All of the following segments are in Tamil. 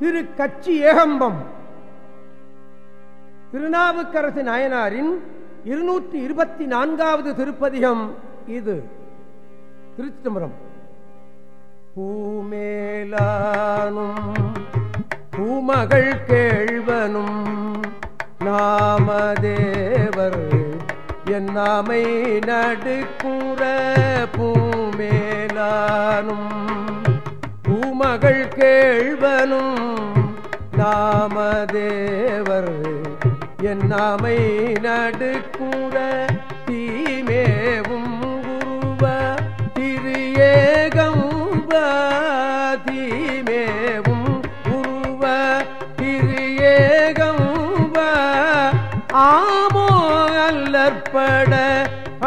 திரு கச்சி ஏகம்பம். திருநாவுக்கரசு நாயனாரின் இருநூற்றி இருபத்தி நான்காவது திருப்பதிகம் இது. திருச்சிதம்பரம். பூமேலானும் பூமகள் கேழ்வனும் நாமதேவர் என்னாமை நடுக்குற பூமேலானும். மகள் கேள்வனும் நாமதேவர் என் நாமை நடுக்கூட தீமேவும் குருவ திரியேகம் தீமேவும் குருவ திரியேகம் ஆமோ அல்லற்பட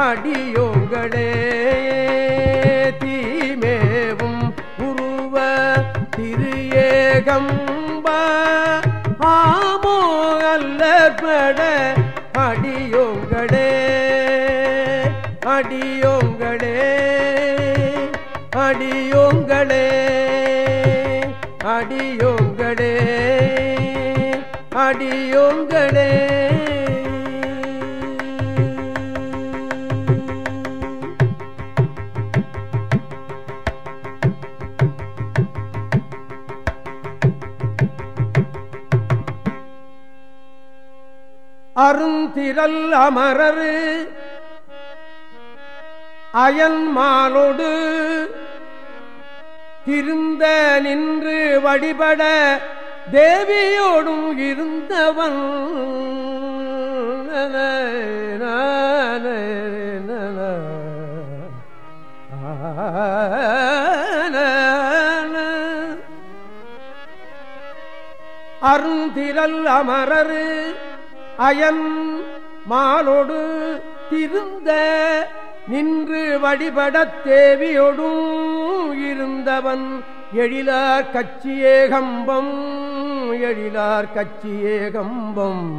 அடியோங்களே அடியோங்களே அடியோங்களே அடியோங்களே அடியோங்களே. அருந்திரல் அமரரு அயன்மாலோடு திருந்த நின்று வழிபட தேவியோடும் இருந்தவன். அருந்திரல் அமரரு அயன் மாலோடு திருந்த நின்று வழிபடத் தேவியொடும் இருந்தவன் எழிலார் கச்சியேகம்பம் எழிலார் கச்சியேகம்பம்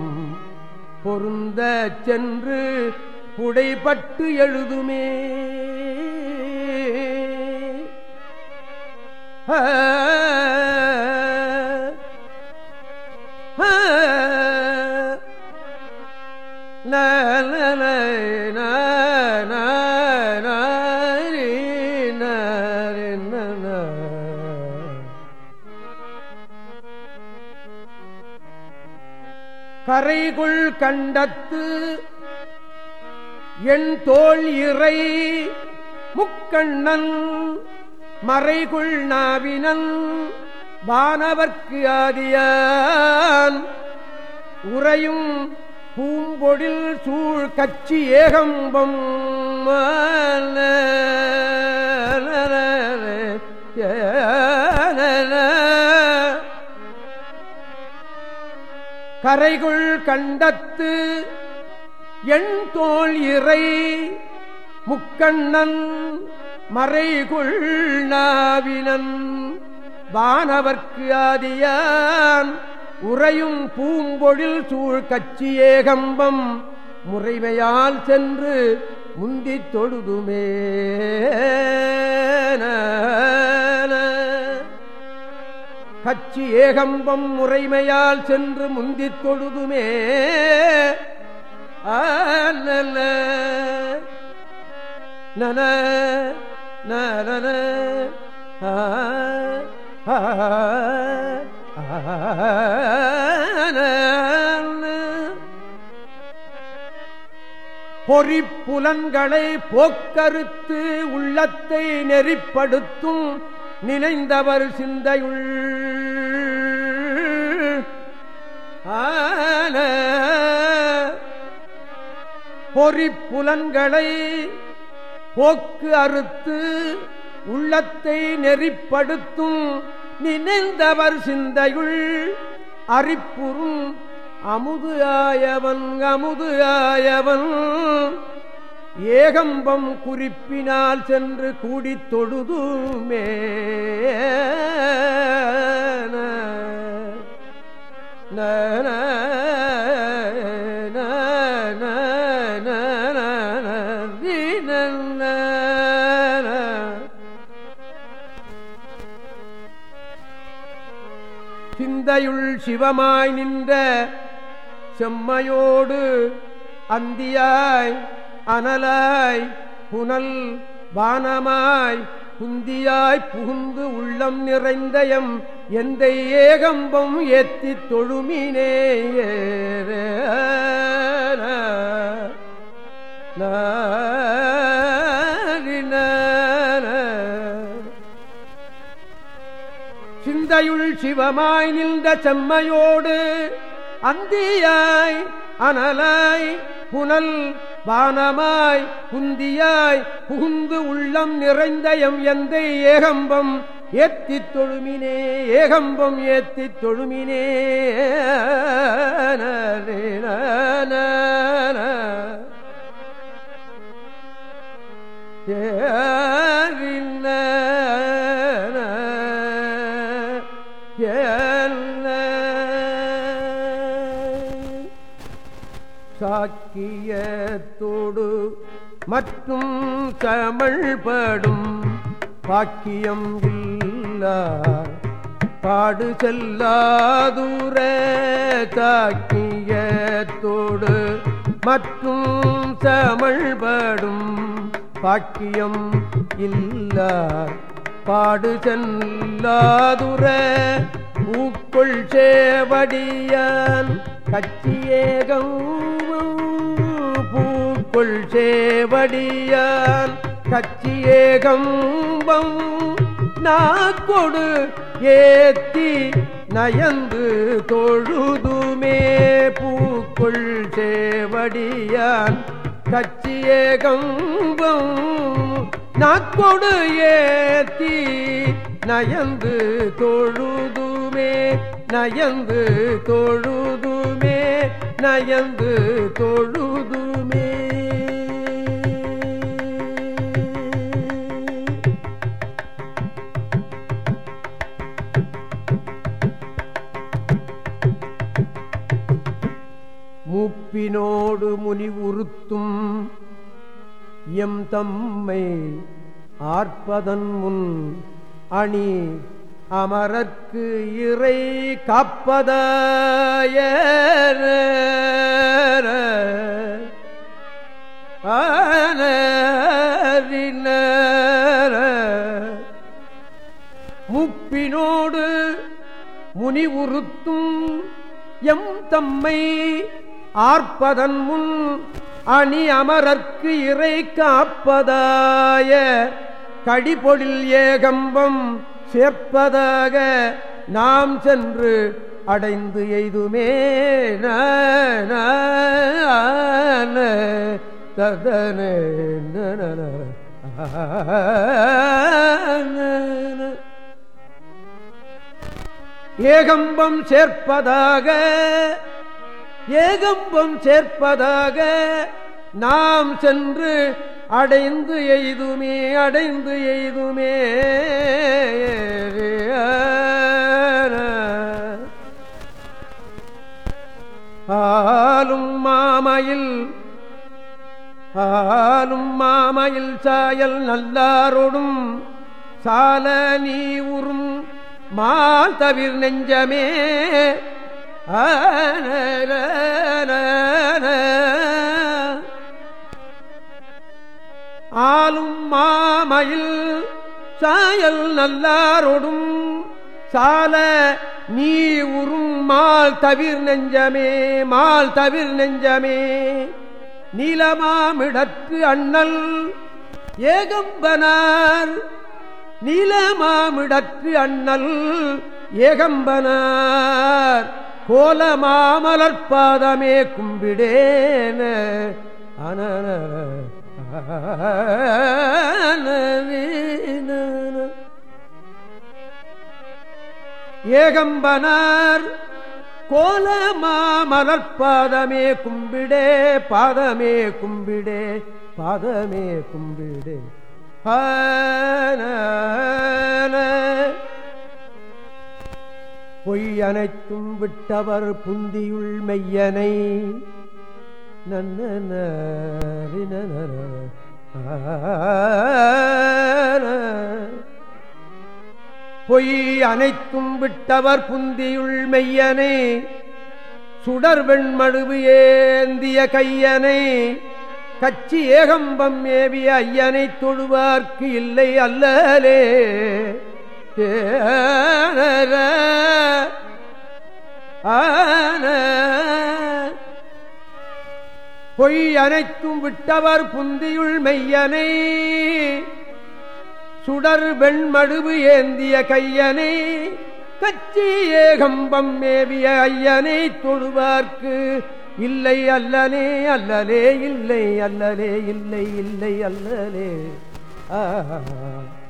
பொருந்த சென்று புடைப்பட்டு எழுதுமே. ல கரைகுள் கண்டத்து என் தோல் இறை முக்கண்ணன் மறைகுள் நாவினன் வானவர்க்கு ஆதியான். உறையும் பூம்பொழில் சூழ் கச்சி ஏகம்பம் கரைகுள் கண்டத்து எண் தோல் இறை முக்கண்ணன் மறைகுள் நாவினன். வானவர்க்கு ஆதியான் உறையும் பூம்பொழில் சூழ் கச்சியே கம்பம் முறைமையால் சென்று முந்தி தொழுதுமே. கச்சி ஏகம்பம் முறைமையால் சென்று முந்தித் தொழுதுமே. நல்ல நன நன பொறிப்புலன்களை போக்கறுத்து உள்ளத்தை நெறிப்படுத்தும் நினைந்தவர் சிந்தையுள். ஆன பொறிப்புலன்களை போக்கு அறுத்து உள்ளத்தை நெறிப்படுத்தும் நினைந்தவர் சிந்தையுள். அரிப்புறும் அமுது ஆயவன் அமுது ஆயவன். ஏகம்பம் குறிப்பினால் சென்று கூடி தொழுதுமே. நன சிந்தையுள் சிவமாய் நின்ற செம்மையோடு அந்தியாய் அனலாய் புனல் வானமாய் புந்தியாய் புகுந்து உள்ளம் நிறைந்தயம் எந்த ஏகம்பம் ஏத்தி தொழுமினே சிந்தையுள் சிவமாய் நின்ற செம்மையோடு அந்தியாய் அனலாய் புனல் வானமாய் குந்தியாய் புகுந்து உள்ளம் நிறைந்த எம் எந்த ஏகம்பம் ஏத்தி தொழுமினே ஏகம்பம் ஏத்தி தொழுமினே மலையோடு மற்றும் தமிழ்படும் பாக்கியம் இல்லா. பாடு செல்லாதூர தாக்கியத்தோடு மற்றும் தமிழ்படும் பாக்கியம் இல்ல. பாடு செல்லாதுர ஊக்குள் சேவடியான் கச்சியேகம் கொள் சேவடியான் கச்சி ஏகம்பம் நாக்கொடு ஏத்தி நயந்து தொழுதுமே. பூக்குள் சேவடியான் கச்சி ஏகம்பம் நாக்கொடு ஏத்தி நயந்து தொழுதுமே. நயந்து தொழுதுமே நயந்து தொழுதுமே. மூப்பினோடு முனிவுறுத்தும் எம் தம்மை ஆர்ப்பதன் முன் அணி அமரர்க்கு இறை காப்பதாய முப்பினோடு முனிவுறுத்தும் எம் தம்மை ஆர்ப்பதன் முன் அணி அமரர்க்கு இறை காப்பதாய கடிபொழில் ஏகம்பம் சேர்ப்பதாக நாம் சென்று அடைந்து எய்துமே. ததன ஏகம்பம் சேர்ப்பதாக ஏகம்பம் சேர்ப்பதாக நாம் சென்று அடைந்து எய்துமே அடைந்து எய்துமே. ஆலும் மாமையில் ஆலும் மாமையில் சாயல் நல்லாரோடும் சால நீ உறும் மால் தவிர் நெஞ்சமே. ஆளும் மாமயில் சாயல் நல்லாரோடும் சால நீ உறும் மால் தவிர் நெஞ்சமே மால் தவிர் நெஞ்சமே. நீலமாமிடற்கு அண்ணல் ஏகம்பனார் நீலமாமிடற்கு அண்ணல் ஏகம்பனார். கோல கோலமாமலற்பாதமே கும்பிடேன. அனன ஏகம்பனார் கோலமாமலற்பாதமே கும்பிடே பாதமே கும்பிடே பாதமே கும்பிடே. பொய் அனைத்தும் விட்டவர் புந்தியுள் மெய்யனை. நன்ன பொய் அனைத்தும் விட்டவர் புந்தியுள் மெய்யனை. சுடர் வெண்மழுவு ஏந்திய கையனை. கச்சி ஏகம்பம் ஏவிய ஐயனை தொழுவார்க்கு இல்லை அல்லலே. பொய் அனைத்தும் விட்டவர் புந்தியுள் மெய்யனை. சுடர் வெண்மடுவு ஏந்திய கையனை. கச்சி ஏகம்பம் மேவிய ஐயனை. தொழுவார்க்கு இல்லை அல்லலே அல்லலே இல்லை அல்லலே இல்லை இல்லை அல்லலே. ஆ ஆ.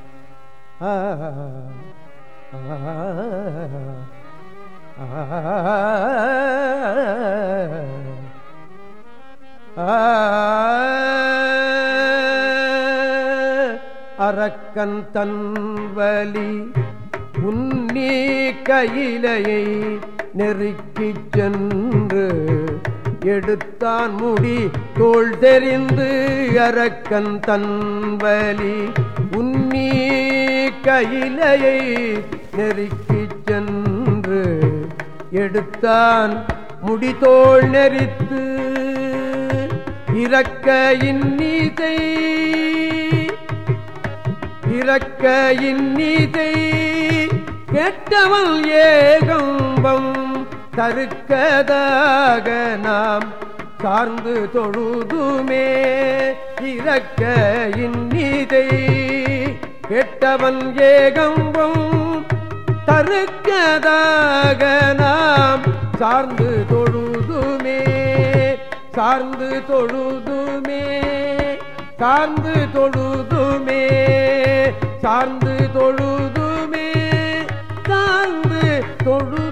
அரக்கன் தன்வலி உன்னி கையிலையை நெருக்கிச் சென்று எடுத்தான் முடி. தோல் தெரிந்து அரக்கன் தன்வலி உன்னீ கையிலையை நெருக்கிச் சென்று எடுத்தான் முடிதோள் நெறித்து. இறக்க இன்னீதை இறக்க இன்னீதை கெட்டவள் ஏகம்பம் தருக்கதாக நாம் சார்ந்து தொழுதுமே. இறக்க இன்னீதை கெட்டவன் ஏகம்பும் தருக்கதாக நாம் சார்ந்து தொழுதுமே சார்ந்து தொழுதுமே சார்ந்து தொழுதுமே சார்ந்து தொழுதுமே சார்ந்து தொழு